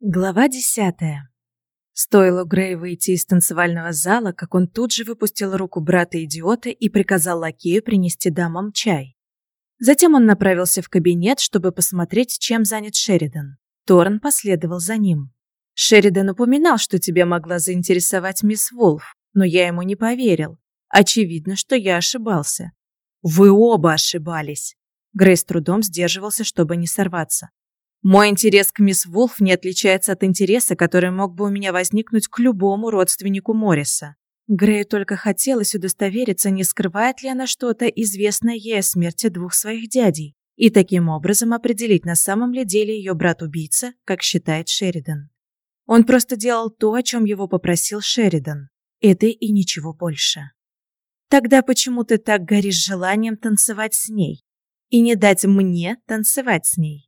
Глава десятая. Стоило Грей выйти из танцевального зала, как он тут же выпустил руку брата-идиота и приказал лакею принести дамам чай. Затем он направился в кабинет, чтобы посмотреть, чем занят Шеридан. Торн последовал за ним. Шеридан упоминал, что тебя могла заинтересовать мисс Волф, но я ему не поверил. Очевидно, что я ошибался. Вы оба ошибались. Грей с трудом сдерживался, чтобы не сорваться. Мой интерес к мисс Вулф не отличается от интереса, который мог бы у меня возникнуть к любому родственнику Морриса. Грею только хотелось удостовериться, не скрывает ли она что-то, известное ей о смерти двух своих дядей, и таким образом определить, на самом ли деле ее брат-убийца, как считает Шеридан. Он просто делал то, о чем его попросил Шеридан. Это и ничего больше. Тогда почему ты так горишь желанием танцевать с ней? И не дать мне танцевать с ней?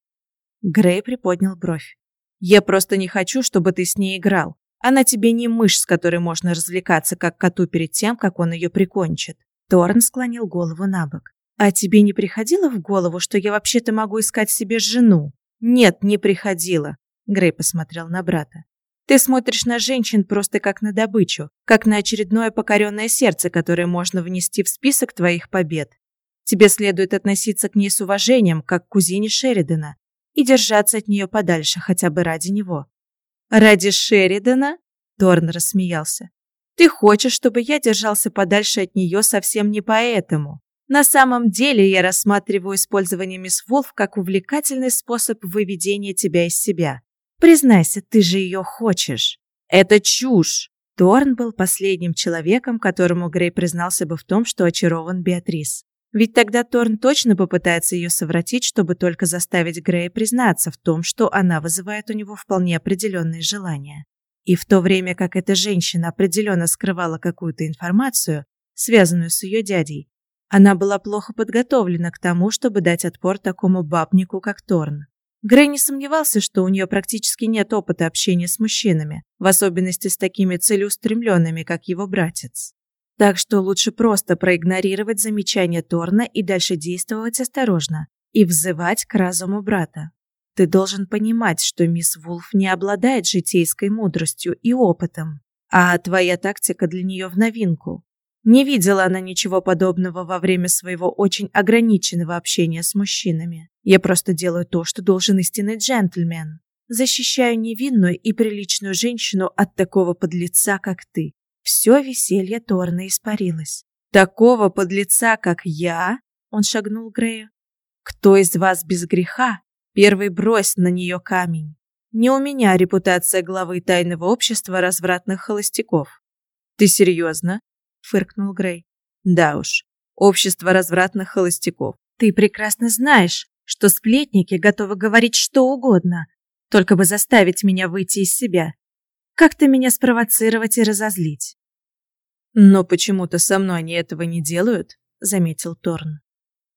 Грей приподнял бровь. «Я просто не хочу, чтобы ты с ней играл. Она тебе не мышь, с которой можно развлекаться, как коту перед тем, как он ее прикончит». Торн склонил голову на бок. «А тебе не приходило в голову, что я вообще-то могу искать себе жену?» «Нет, не приходило», — Грей посмотрел на брата. «Ты смотришь на женщин просто как на добычу, как на очередное покоренное сердце, которое можно внести в список твоих побед. Тебе следует относиться к ней с уважением, как к кузине Шеридана, и держаться от нее подальше хотя бы ради него. «Ради Шеридана?» – Торн рассмеялся. «Ты хочешь, чтобы я держался подальше от нее совсем не поэтому. На самом деле я рассматриваю использование мисс Волф как увлекательный способ выведения тебя из себя. Признайся, ты же ее хочешь. Это чушь!» Торн был последним человеком, которому Грей признался бы в том, что очарован Беатрис. Ведь тогда Торн точно попытается ее совратить, чтобы только заставить Грея признаться в том, что она вызывает у него вполне определенные желания. И в то время как эта женщина определенно скрывала какую-то информацию, связанную с ее дядей, она была плохо подготовлена к тому, чтобы дать отпор такому бабнику, как Торн. Грей не сомневался, что у нее практически нет опыта общения с мужчинами, в особенности с такими целеустремленными, как его братец. Так что лучше просто проигнорировать замечания Торна и дальше действовать осторожно и взывать к разуму брата. Ты должен понимать, что мисс Вулф не обладает житейской мудростью и опытом, а твоя тактика для нее в новинку. Не видела она ничего подобного во время своего очень ограниченного общения с мужчинами. Я просто делаю то, что должен истинный джентльмен. Защищаю невинную и приличную женщину от такого подлеца, как ты. Все веселье Торна испарилось. «Такого подлеца, как я?» Он шагнул Грею. «Кто из вас без греха? Первый брось на нее камень. Не у меня репутация главы тайного общества развратных холостяков». «Ты серьезно?» — фыркнул Грей. «Да уж, общество развратных холостяков. Ты прекрасно знаешь, что сплетники готовы говорить что угодно, только бы заставить меня выйти из себя как-то меня спровоцировать и разозлить. Но почему-то со мной они этого не делают, заметил Торн.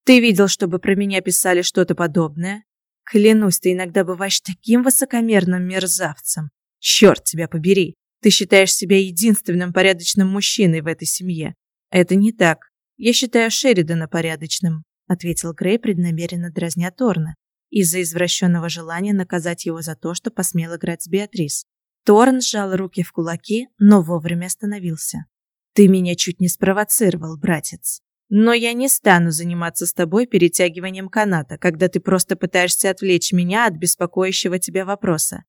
Ты видел, чтобы про меня писали что-то подобное? Клянусь, ты иногда бываешь таким высокомерным мерзавцем. Черт тебя побери. Ты считаешь себя единственным порядочным мужчиной в этой семье. Это не так. Я считаю Шеридана порядочным, ответил Грей, преднамеренно дразня Торна из-за извращенного желания наказать его за то, что посмел играть с Беатрис. Торн сжал руки в кулаки, но вовремя остановился. «Ты меня чуть не спровоцировал, братец. Но я не стану заниматься с тобой перетягиванием каната, когда ты просто пытаешься отвлечь меня от беспокоящего тебя вопроса.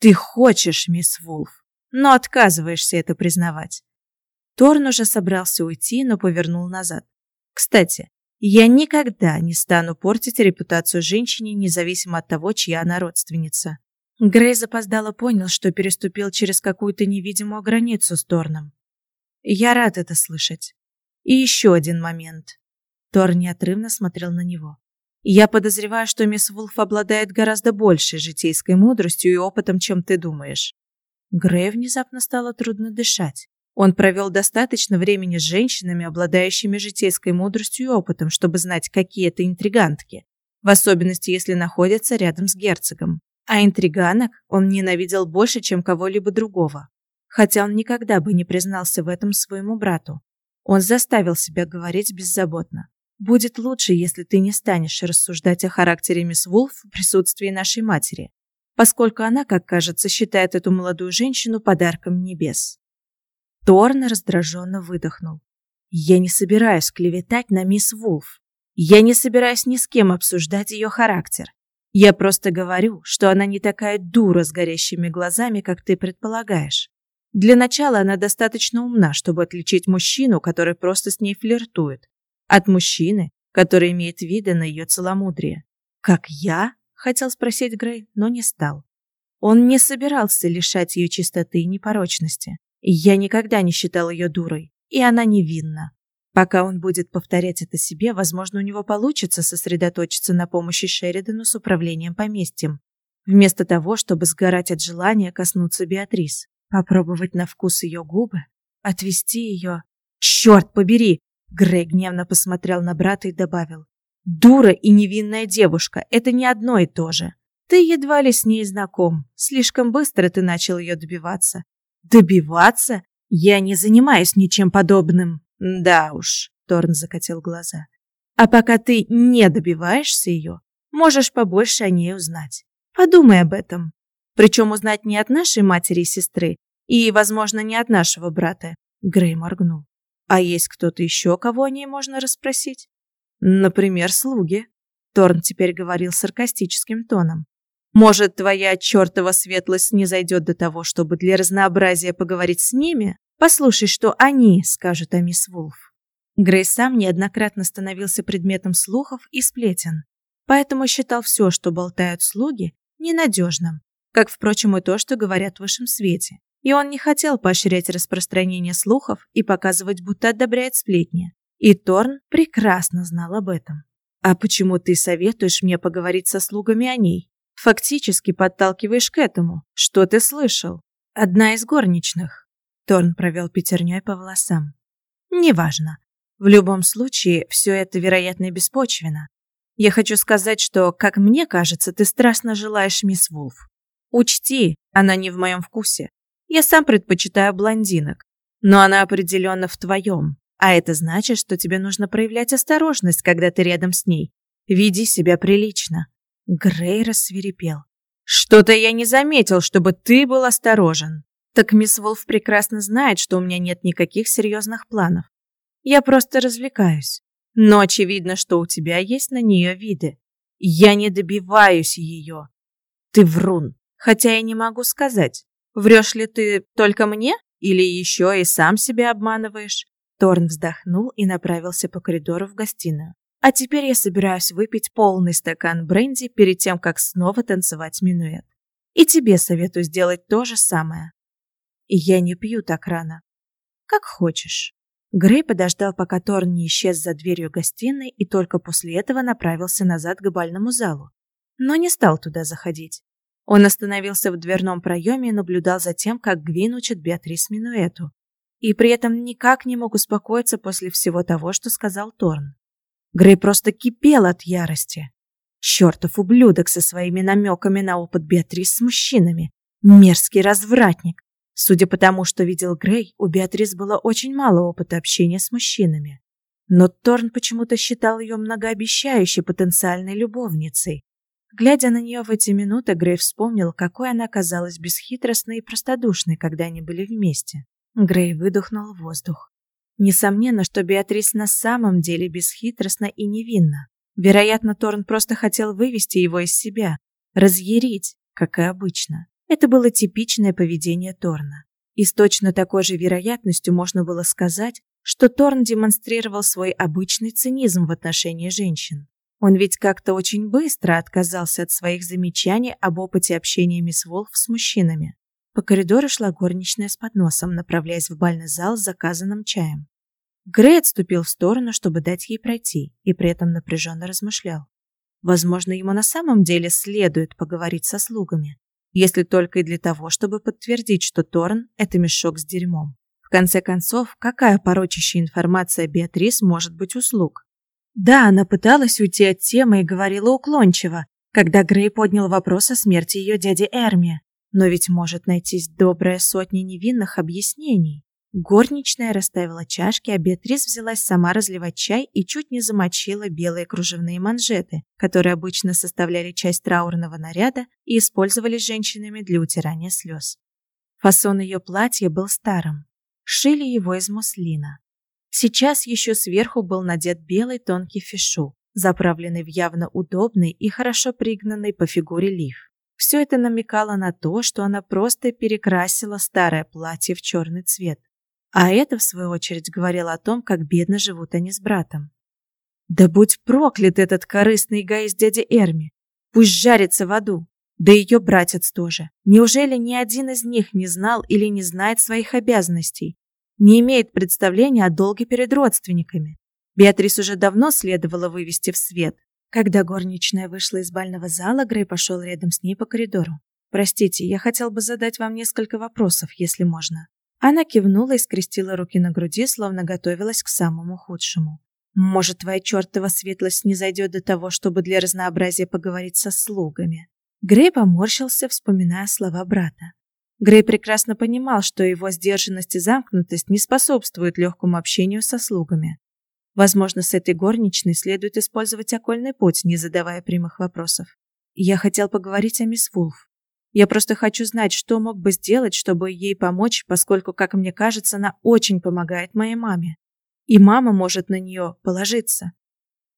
Ты хочешь, мисс Вулф, но отказываешься это признавать». Торн уже собрался уйти, но повернул назад. «Кстати, я никогда не стану портить репутацию женщине, независимо от того, чья она родственница. Грей запоздало понял, что переступил через какую-то невидимую границу с Торном. Я рад это слышать. И еще один момент. Тор неотрывно смотрел на него. Я подозреваю, что мисс Вулф обладает гораздо большей житейской мудростью и опытом, чем ты думаешь. Грею внезапно стало трудно дышать. Он провел достаточно времени с женщинами, обладающими житейской мудростью и опытом, чтобы знать, какие это интригантки, в особенности, если находятся рядом с герцогом. А интриганок он ненавидел больше, чем кого-либо другого. Хотя он никогда бы не признался в этом своему брату. Он заставил себя говорить беззаботно. «Будет лучше, если ты не станешь рассуждать о характере мисс Вулф в присутствии нашей матери. поскольку она, как кажется, считает эту молодую женщину подарком небес. Торн раздраженно выдохнул. «Я не собираюсь клеветать на мисс Вулф. Я не собираюсь ни с кем обсуждать ее характер. Я просто говорю, что она не такая дура с горящими глазами, как ты предполагаешь. Для начала она достаточно умна, чтобы отличить мужчину, который просто с ней флиртует, от мужчины, который имеет виды на ее целомудрие. Как я? хотел спросить Грей, но не стал. Он не собирался лишать ее чистоты и непорочности. Я никогда не считал ее дурой, и она невинна. Пока он будет повторять это себе, возможно, у него получится сосредоточиться на помощи Шеридану с управлением поместьем, вместо того, чтобы сгорать от желания коснуться Беатрис, попробовать на вкус ее губы, отвести ее. Черт побери! Грег гневно посмотрел на брата и добавил: "Дура и невинная девушка это не одно и то же. Ты едва ли с ней знаком. Слишком быстро ты начал ее добиваться". "Добиваться? Я не занимаюсь ничем подобным". Да уж, Торн закатил глаза. А пока ты не добиваешься ее, можешь побольше о ней узнать. Подумай об этом. Причем узнать не от нашей матери и сестры, и, возможно, не от нашего брата. Грей моргнул. А есть кто-то еще, кого о ней можно расспросить? Например, слуги. Торн теперь говорил саркастическим тоном. Может, твоя чертова светлость не зайдет до того, чтобы для разнообразия поговорить с ними? Послушай, что они скажут о мисс Вулф. Грей сам неоднократно становился предметом слухов и сплетен, поэтому считал все, что болтают слуги, ненадежным, как, впрочем, и то, что говорят в высшем свете. И он не хотел поощрять распространение слухов и показывать, будто одобряет сплетни. И Торн прекрасно знал об этом. «А почему ты советуешь мне поговорить со слугами о ней? Фактически подталкиваешь к этому. Что ты слышал?» «Одна из горничных. Торн провел пятерней по волосам. Неважно. В любом случае, все это, вероятно, беспочвенно. Я хочу сказать, что, как мне кажется, ты страстно желаешь мисс Вулф. Учти, она не в моем вкусе. Я сам предпочитаю блондинок, но она определенно в твоем. А это значит, что тебе нужно проявлять осторожность, когда ты рядом с ней. Веди себя прилично. Грей рассверепел. Что-то я не заметил, чтобы ты был осторожен. Так мисс Волф прекрасно знает, что у меня нет никаких серьезных планов. Я просто развлекаюсь. Но очевидно, что у тебя есть на нее виды. Я не добиваюсь ее. Ты врун. Хотя я не могу сказать, врешь ли ты только мне или еще и сам себя обманываешь. Торн вздохнул и направился по коридору в гостиную. А теперь я собираюсь выпить полный стакан бренди перед тем, как снова танцевать минуэт. И тебе советую сделать то же самое. И я не пью так рано. Как хочешь. Грей подождал, пока Торн не исчез за дверью гостиной, и только после этого направился назад к бальному залу. Но не стал туда заходить. Он остановился в дверном проеме и наблюдал за тем, как Гвин учит Беатрис минуэту. И при этом никак не мог успокоиться после всего того, что сказал Торн. Грей просто кипел от ярости. Чертов ублюдок со своими намеками на опыт Беатрис с мужчинами. Мерзкий развратник. Судя по тому, что видел Грей, у Беатрис было очень мало опыта общения с мужчинами. Но Торн почему-то считал ее многообещающей потенциальной любовницей. Глядя на нее в эти минуты, Грей вспомнил, какой она казалась бесхитростной и простодушной, когда они были вместе. Грей выдохнул воздух. Несомненно, что Беатрис на самом деле бесхитростна и невинна. Вероятно, Торн просто хотел вывести его из себя, разъярить, как и обычно. Это было типичное поведение Торна. И с точно такой же вероятностью можно было сказать, что Торн демонстрировал свой обычный цинизм в отношении женщин. Он ведь как-то очень быстро отказался от своих замечаний об опыте общения мисс Волф с мужчинами. По коридору шла горничная с подносом, направляясь в бальный зал с заказанным чаем. Грей отступил в сторону, чтобы дать ей пройти, и при этом напряженно размышлял. Возможно, ему на самом деле следует поговорить со слугами если только и для того, чтобы подтвердить, что Торн – это мешок с дерьмом. В конце концов, какая порочащая информация Беатрис может быть услуг? Да, она пыталась уйти от темы и говорила уклончиво, когда Грей поднял вопрос о смерти ее дяди Эрми. Но ведь может найтись добрая сотня невинных объяснений. Горничная расставила чашки, а Беатрис взялась сама разливать чай и чуть не замочила белые кружевные манжеты, которые обычно составляли часть траурного наряда и использовались женщинами для утирания слез. Фасон ее платья был старым. Шили его из муслина. Сейчас еще сверху был надет белый тонкий фишу, заправленный в явно удобный и хорошо пригнанный по фигуре лиф. Все это намекало на то, что она просто перекрасила старое платье в черный цвет. А это, в свою очередь, говорило о том, как бедно живут они с братом. Да будь проклят этот корыстный эгоист дяди Эрми. Пусть жарится в аду. Да ее братец тоже. Неужели ни один из них не знал или не знает своих обязанностей? Не имеет представления о долге перед родственниками? Беатрис уже давно следовало вывести в свет. Когда горничная вышла из бального зала, Грей пошел рядом с ней по коридору. «Простите, я хотел бы задать вам несколько вопросов, если можно». Она кивнула и скрестила руки на груди, словно готовилась к самому худшему. Может, твоя чертова светлость не зайдет до того, чтобы для разнообразия поговорить со слугами. Грей поморщился, вспоминая слова брата. Грей прекрасно понимал, что его сдержанность и замкнутость не способствуют легкому общению со слугами. Возможно, с этой горничной следует использовать окольный путь, не задавая прямых вопросов. Я хотел поговорить о мисс Вулф. Я просто хочу знать, что мог бы сделать, чтобы ей помочь, поскольку, как мне кажется, она очень помогает моей маме. И мама может на нее положиться.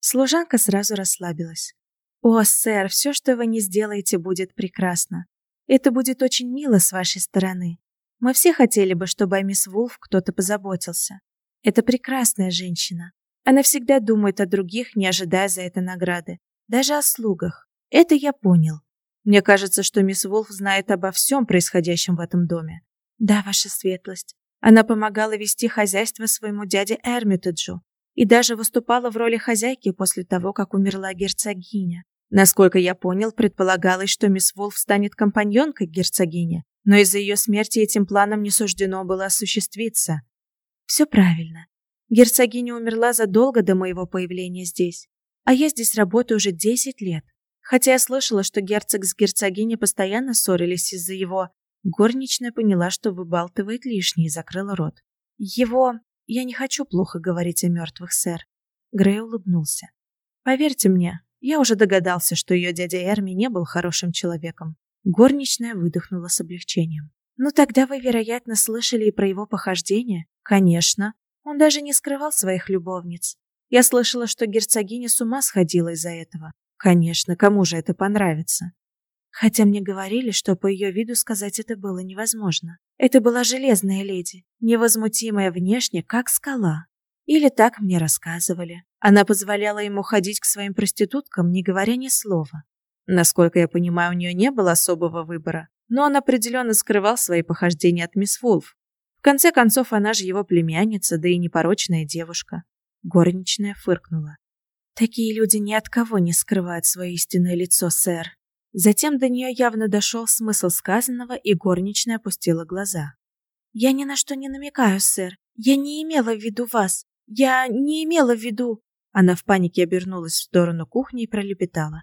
Служанка сразу расслабилась. О, сэр, все, что вы не сделаете, будет прекрасно. Это будет очень мило с вашей стороны. Мы все хотели бы, чтобы о мисс Вулф кто-то позаботился. Это прекрасная женщина. Она всегда думает о других, не ожидая за это награды. Даже о слугах. Это я понял. Мне кажется, что мисс Волф знает обо всем происходящем в этом доме. Да, ваша светлость. Она помогала вести хозяйство своему дяде Эрмитеджу и даже выступала в роли хозяйки после того, как умерла герцогиня. Насколько я понял, предполагалось, что мисс Волф станет компаньонкой герцогини, но из-за ее смерти этим планом не суждено было осуществиться. Все правильно. Герцогиня умерла задолго до моего появления здесь, а я здесь работаю уже 10 лет. Хотя я слышала, что герцог с герцогиней постоянно ссорились из-за его... Горничная поняла, что выбалтывает лишнее и закрыла рот. Его... Я не хочу плохо говорить о мертвых, сэр. Грей улыбнулся. Поверьте мне, я уже догадался, что ее дядя Эрми не был хорошим человеком. Горничная выдохнула с облегчением. Ну тогда вы, вероятно, слышали и про его похождения? Конечно. Он даже не скрывал своих любовниц. Я слышала, что герцогиня с ума сходила из-за этого. Конечно, кому же это понравится? Хотя мне говорили, что по ее виду сказать это было невозможно. Это была железная леди, невозмутимая внешне, как скала. Или так мне рассказывали. Она позволяла ему ходить к своим проституткам, не говоря ни слова. Насколько я понимаю, у нее не было особого выбора, но он определенно скрывал свои похождения от мисс Вулф. В конце концов, она же его племянница, да и непорочная девушка. Горничная фыркнула. Такие люди ни от кого не скрывают свое истинное лицо, сэр. Затем до нее явно дошел смысл сказанного, и горничная опустила глаза. Я ни на что не намекаю, сэр. Я не имела в виду вас. Я не имела в виду. Она в панике обернулась в сторону кухни и пролепетала: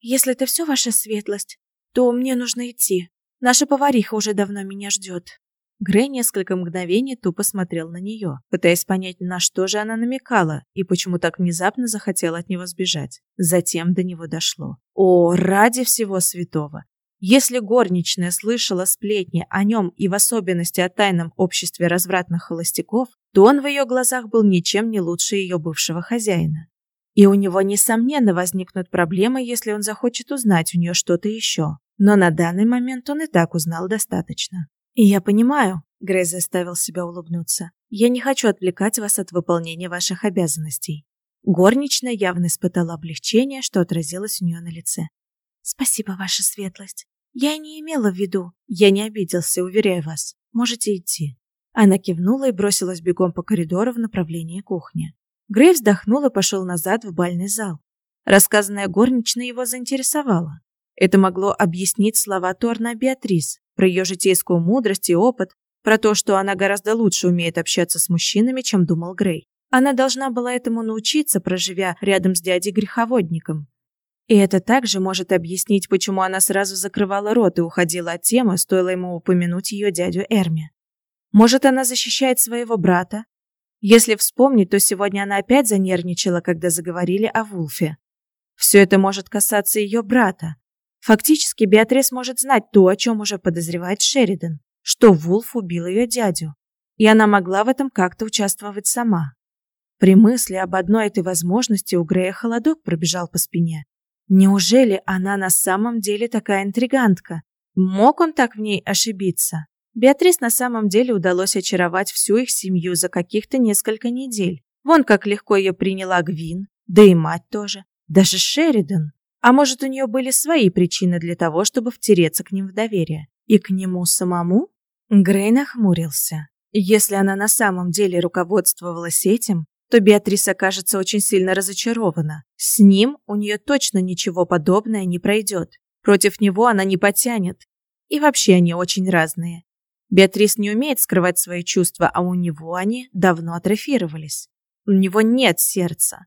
"Если это все ваша светлость, то мне нужно идти. Наша повариха уже давно меня ждет». Грей несколько мгновений тупо смотрел на нее, пытаясь понять, на что же она намекала и почему так внезапно захотела от него сбежать. Затем до него дошло. О, ради всего святого! Если горничная слышала сплетни о нем и в особенности о тайном обществе развратных холостяков, то он в ее глазах был ничем не лучше ее бывшего хозяина. И у него, несомненно, возникнут проблемы, если он захочет узнать у нее что-то еще. Но на данный момент он и так узнал достаточно. Я понимаю, Грей заставил себя улыбнуться. Я не хочу отвлекать вас от выполнения ваших обязанностей. Горничная явно испытала облегчение, что отразилось у нее на лице. Спасибо, ваша светлость. Я не имела в виду. Я не обиделся, уверяю вас. Можете идти. Она кивнула и бросилась бегом по коридору в направлении кухни. Грей вздохнул и пошел назад в бальный зал. Рассказанная горничная его заинтересовала. Это могло объяснить слова Торна Беатрис, про ее житейскую мудрость и опыт, про то, что она гораздо лучше умеет общаться с мужчинами, чем думал Грей. Она должна была этому научиться, проживя рядом с дядей-греховодником. И это также может объяснить, почему она сразу закрывала рот и уходила от темы, стоило ему упомянуть ее дядю Эрми. Может, она защищает своего брата? Если вспомнить, то сегодня она опять занервничала, когда заговорили о Вулфе. Все это может касаться ее брата. Фактически Беатрис может знать то, о чем уже подозревает Шеридан, что Вулф убил ее дядю, и она могла в этом как-то участвовать сама. При мысли об одной этой возможности у Грея холодок пробежал по спине. Неужели она на самом деле такая интригантка? Мог он так в ней ошибиться? Беатрис на самом деле удалось очаровать всю их семью за каких-то несколько недель. Вон как легко ее приняла Гвин, да и мать тоже, даже Шеридан. А может, у нее были свои причины для того, чтобы втереться к ним в доверие? И к нему самому? Грей нахмурился. Если она на самом деле руководствовалась этим, то Беатрис окажется очень сильно разочарована. С ним у нее точно ничего подобное не пройдет. Против него она не потянет. И вообще они очень разные. Беатрис не умеет скрывать свои чувства, а у него они давно атрофировались. У него нет сердца.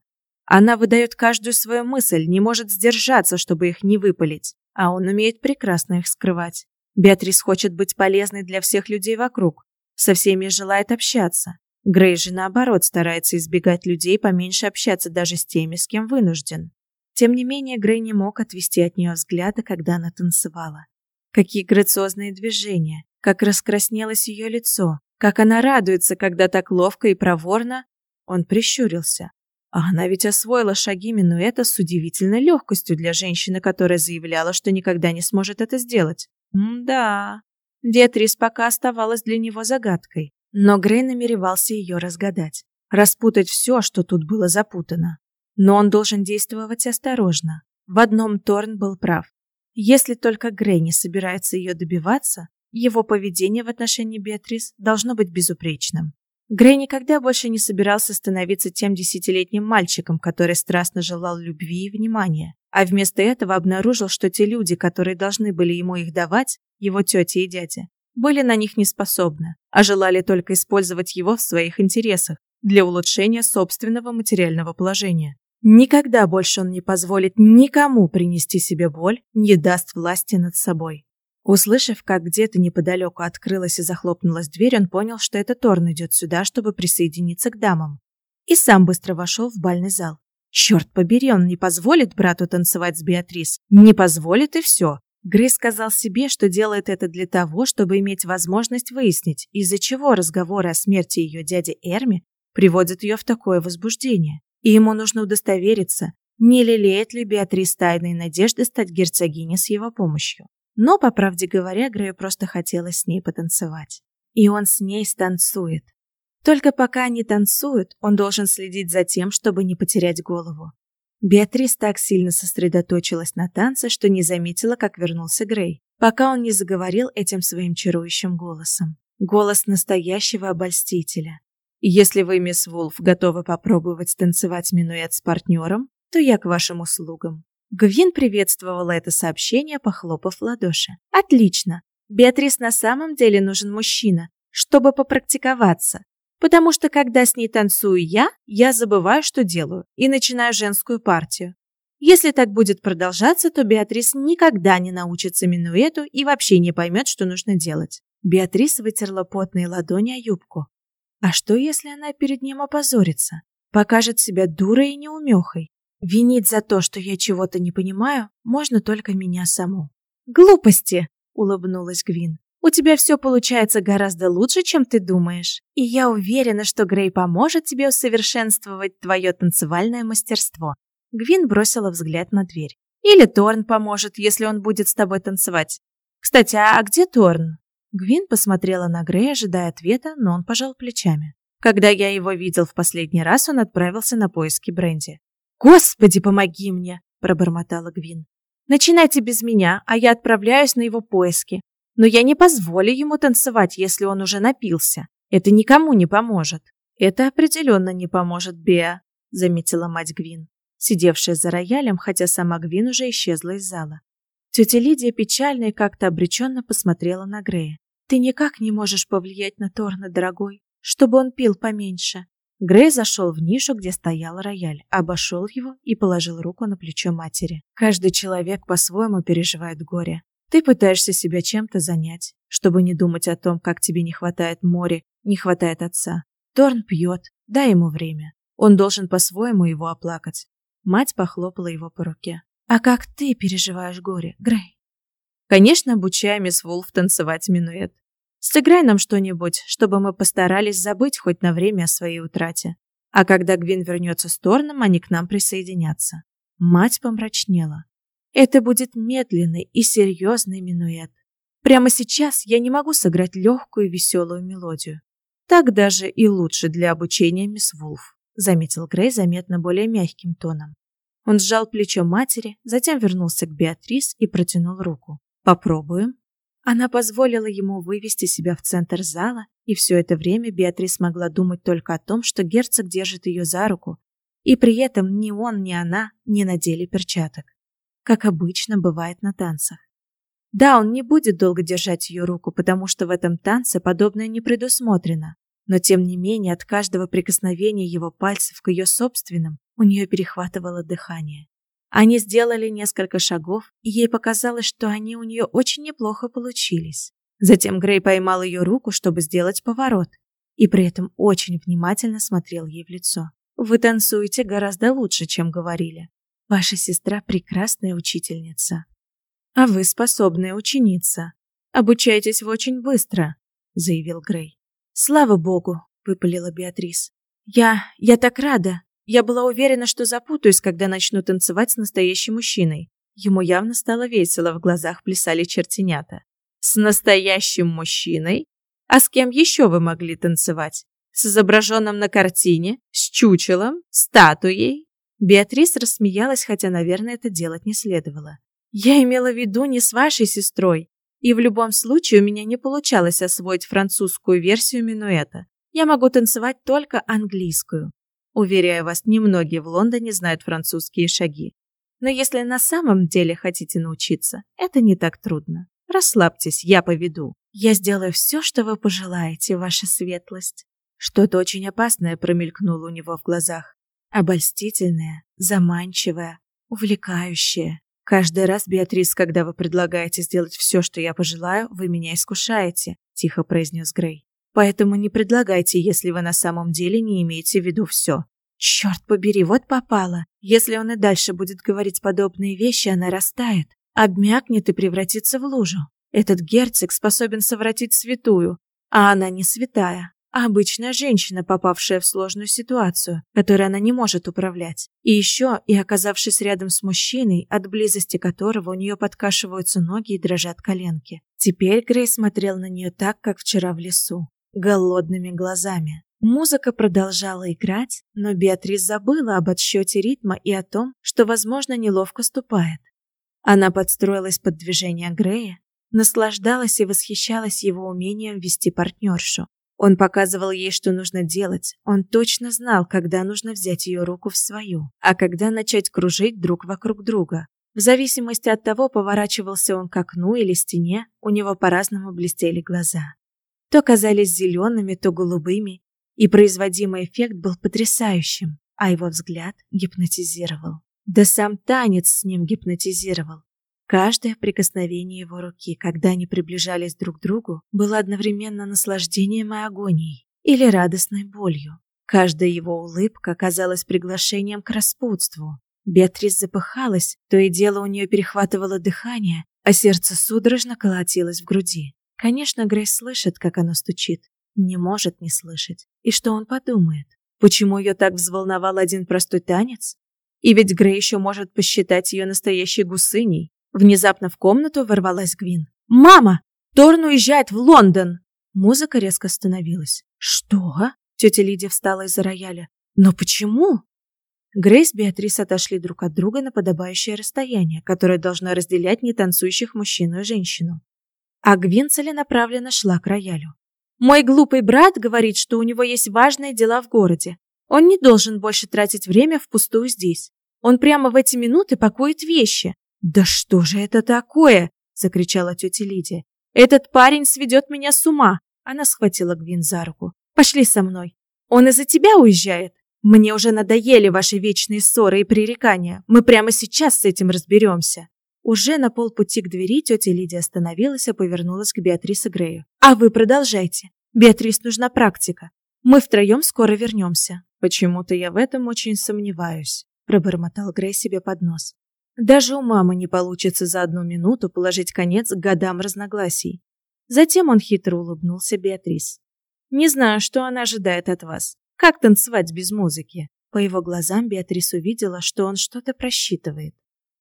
Она выдает каждую свою мысль, не может сдержаться, чтобы их не выпалить, а он умеет прекрасно их скрывать. Беатрис хочет быть полезной для всех людей вокруг, со всеми желает общаться. Грей же, наоборот, старается избегать людей, поменьше общаться даже с теми, с кем вынужден. Тем не менее, Грей не мог отвести от нее взгляда, когда она танцевала. Какие грациозные движения, как раскраснелось ее лицо, как она радуется, когда так ловко и проворно. Он прищурился. А она ведь освоила шаги минуэта с удивительной легкостью для женщины, которая заявляла, что никогда не сможет это сделать. М-да. Детрис пока оставалась для него загадкой. Но Грей намеревался ее разгадать, распутать все, что тут было запутано. Но он должен действовать осторожно. В одном Торн был прав. Если только Грей не собирается ее добиваться, его поведение в отношении Беатрис должно быть безупречным. Грей никогда больше не собирался становиться тем десятилетним мальчиком, который страстно желал любви и внимания, а вместо этого обнаружил, что те люди, которые должны были ему их давать, его тетя и дядя, были на них не способны, а желали только использовать его в своих интересах для улучшения собственного материального положения. Никогда больше он не позволит никому принести себе боль, не даст власти над собой. Услышав, как где-то неподалеку открылась и захлопнулась дверь, он понял, что это Торн идет сюда, чтобы присоединиться к дамам. И сам быстро вошел в бальный зал. Черт побери, он не позволит брату танцевать с Беатрис. Не позволит и все. Грей сказал себе, что делает это для того, чтобы иметь возможность выяснить, из-за чего разговоры о смерти ее дяди Эрми приводят ее в такое возбуждение. И ему нужно удостовериться, не лелеет ли Беатрис тайной надежды стать герцогиней с его помощью. Но, по правде говоря, Грею просто хотелось с ней потанцевать. И он с ней станцует. Только пока они танцуют, он должен следить за тем, чтобы не потерять голову. Беатрис так сильно сосредоточилась на танце, что не заметила, как вернулся Грей, пока он не заговорил этим своим чарующим голосом. Голос настоящего обольстителя. Если вы, мисс Вулф, готовы попробовать танцевать минуэт с партнером, то я к вашим услугам. Гвин приветствовала это сообщение, похлопав ладоши. Отлично. Беатрис на самом деле нужен мужчина, чтобы попрактиковаться, Потому что когда с ней танцую я, я забываю, что делаю, и начинаю женскую партию. Если так будет продолжаться, то Беатрис никогда не научится минуэту и вообще не поймет, что нужно делать. Беатрис вытерла потные ладони о юбку. А что, если она перед ним опозорится? Покажет себя дурой и неумехой? Винить за то, что я чего-то не понимаю, можно только меня саму. «Глупости!» — улыбнулась Гвин. У тебя все получается гораздо лучше, чем ты думаешь. И я уверена, что Грей поможет тебе усовершенствовать твое танцевальное мастерство. Гвин бросила взгляд на дверь. Или Торн поможет, если он будет с тобой танцевать. Кстати, а где Торн? Гвин посмотрела на Грея, ожидая ответа, но он пожал плечами. Когда я его видел в последний раз, он отправился на поиски Бренди. «Господи, помоги мне!» – пробормотала Гвин. «Начинайте без меня, а я отправляюсь на его поиски. Но я не позволю ему танцевать, если он уже напился. Это никому не поможет. Это определенно не поможет, Беа, заметила мать Гвин, сидевшая за роялем, хотя сама Гвин уже исчезла из зала. Тетя Лидия печально и как-то обреченно посмотрела на Грея. Ты никак не можешь повлиять на Торна, дорогой, чтобы он пил поменьше. Грей зашел в нишу, где стоял рояль, обошел его и положил руку на плечо матери. Каждый человек по-своему переживает горе. Ты пытаешься себя чем-то занять, чтобы не думать о том, как тебе не хватает моря, не хватает отца. Торн пьет, дай ему время. Он должен по-своему его оплакать. Мать похлопала его по руке. А как ты переживаешь горе, Грей? Конечно, обучаю мисс Вулф танцевать минуэт. Сыграй нам что-нибудь, чтобы мы постарались забыть хоть на время о своей утрате. А когда Гвин вернется с Торном, они к нам присоединятся. Мать помрачнела. Это будет медленный и серьезный минуэт. Прямо сейчас я не могу сыграть легкую и веселую мелодию. Так даже и лучше для обучения мисс Вулф, заметил Грей заметно более мягким тоном. Он сжал плечо матери, затем вернулся к Беатрис и протянул руку. Попробуем. Она позволила ему вывести себя в центр зала, и все это время Беатрис могла думать только о том, что герцог держит ее за руку, и при этом ни он, ни она не надели перчаток, как обычно бывает на танцах. Да, он не будет долго держать ее руку, потому что в этом танце подобное не предусмотрено, но тем не менее от каждого прикосновения его пальцев к ее собственным у нее перехватывало дыхание. Они сделали несколько шагов, и ей показалось, что они у нее очень неплохо получились. Затем Грей поймал ее руку, чтобы сделать поворот, и при этом очень внимательно смотрел ей в лицо. «Вы танцуете гораздо лучше, чем говорили. Ваша сестра прекрасная учительница. А вы способная ученица. Обучаетесь вы очень быстро», — заявил Грей. «Слава богу», — выпалила Беатрис. «Я... я так рада. Я была уверена, что запутаюсь, когда начну танцевать с настоящим мужчиной. Ему явно стало весело, в глазах плясали чертенята. С настоящим мужчиной? А с кем еще вы могли танцевать? С изображенным на картине? С чучелом? Статуей? Беатрис рассмеялась, хотя, наверное, это делать не следовало. Я имела в виду не с вашей сестрой. И в любом случае у меня не получалось освоить французскую версию минуэта. Я могу танцевать только английскую. Уверяю вас, немногие в Лондоне знают французские шаги. Но если на самом деле хотите научиться, это не так трудно. Расслабьтесь, я поведу. Я сделаю все, что вы пожелаете, ваша светлость. Что-то очень опасное промелькнуло у него в глазах. Обольстительное, заманчивое, увлекающее. Каждый раз, Беатрис, когда вы предлагаете сделать все, что я пожелаю, вы меня искушаете, тихо произнес Грей. Поэтому не предлагайте, если вы на самом деле не имеете в виду все. Черт побери, вот попало. Если он и дальше будет говорить подобные вещи, она растает, обмякнет и превратится в лужу. Этот герцог способен совратить святую, а она не святая, обычная женщина, попавшая в сложную ситуацию, которой она не может управлять. И еще, и оказавшись рядом с мужчиной, от близости которого у нее подкашиваются ноги и дрожат коленки. Теперь Грей смотрел на нее так, как вчера в лесу голодными глазами. Музыка продолжала играть, но Беатрис забыла об отсчете ритма и о том, что, возможно, неловко ступает. Она подстроилась под движение Грея, наслаждалась и восхищалась его умением вести партнершу. Он показывал ей, что нужно делать. Он точно знал, когда нужно взять ее руку в свою, а когда начать кружить друг вокруг друга. В зависимости от того, поворачивался он к окну или стене, у него по-разному блестели глаза то казались зелеными, то голубыми, и производимый эффект был потрясающим, а его взгляд гипнотизировал. Да сам танец с ним гипнотизировал. Каждое прикосновение его руки, когда они приближались друг к другу, было одновременно наслаждением и агонией или радостной болью. Каждая его улыбка казалась приглашением к распутству. Беатрис запыхалась, то и дело у нее перехватывало дыхание, а сердце судорожно колотилось в груди. Конечно, Грейс слышит, как оно стучит. Не может не слышать. И что он подумает? Почему ее так взволновал один простой танец? И ведь Грей еще может посчитать ее настоящей гусыней. Внезапно в комнату ворвалась Гвин. «Мама! Торн уезжает в Лондон!» Музыка резко остановилась. «Что?» Тетя Лидия встала из-за рояля. «Но почему?» Грейс и Беатрис отошли друг от друга на подобающее расстояние, которое должно разделять нетанцующих мужчину и женщину а Гвин целенаправленно шла к роялю. «Мой глупый брат говорит, что у него есть важные дела в городе. Он не должен больше тратить время впустую здесь. Он прямо в эти минуты пакует вещи». «Да что же это такое?» – закричала тетя Лидия. «Этот парень сведет меня с ума!» Она схватила Гвин за руку. «Пошли со мной. Он из-за тебя уезжает. Мне уже надоели ваши вечные ссоры и пререкания. Мы прямо сейчас с этим разберемся». Уже на полпути к двери тетя Лидия остановилась и повернулась к Беатрис и Грею. «А вы продолжайте. Беатрис нужна практика. Мы втроем скоро вернемся». «Почему-то я в этом очень сомневаюсь», – пробормотал Грей себе под нос. Даже у мамы не получится за одну минуту положить конец годам разногласий. Затем он хитро улыбнулся Беатрис. «Не знаю, что она ожидает от вас. Как танцевать без музыки?» По его глазам Беатрис увидела, что он что-то просчитывает.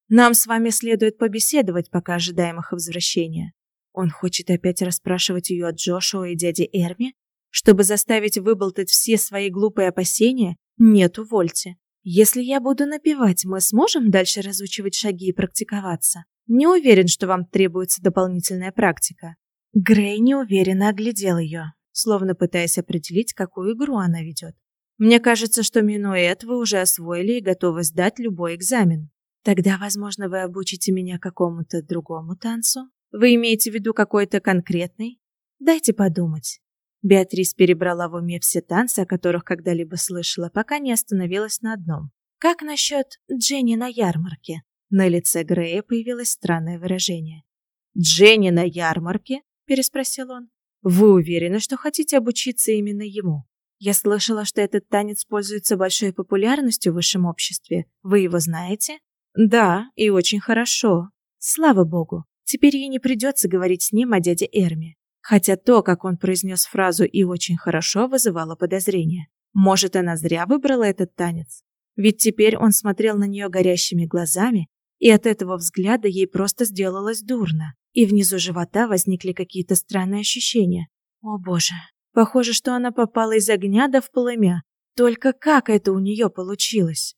«Нам с вами следует побеседовать, пока ожидаем их возвращения». Он хочет опять расспрашивать ее о Джошуа и дяде Эрме, чтобы заставить выболтать все свои глупые опасения? Нет, увольте. Если я буду напевать, мы сможем дальше разучивать шаги и практиковаться? Не уверен, что вам требуется дополнительная практика. Грей неуверенно оглядел ее, словно пытаясь определить, какую игру она ведет. Мне кажется, что минуэт вы уже освоили и готовы сдать любой экзамен. Тогда, возможно, вы обучите меня какому-то другому танцу? Вы имеете в виду какой-то конкретный? Дайте подумать. Беатрис перебрала в уме все танцы, о которых когда-либо слышала, пока не остановилась на одном. Как насчет Дженни на ярмарке? На лице Грея появилось странное выражение. Дженни на ярмарке? переспросил он. Вы уверены, что хотите обучиться именно ему? Я слышала, что этот танец пользуется большой популярностью в высшем обществе. Вы его знаете? Да, и очень хорошо. Слава богу. Теперь ей не придется говорить с ним о дяде Эрме хотя то, как он произнес фразу «и очень хорошо» вызывало подозрение. Может, она зря выбрала этот танец? Ведь теперь он смотрел на нее горящими глазами, и от этого взгляда ей просто сделалось дурно, и внизу живота возникли какие-то странные ощущения. О боже, похоже, что она попала из огня до в полымя. Только как это у нее получилось?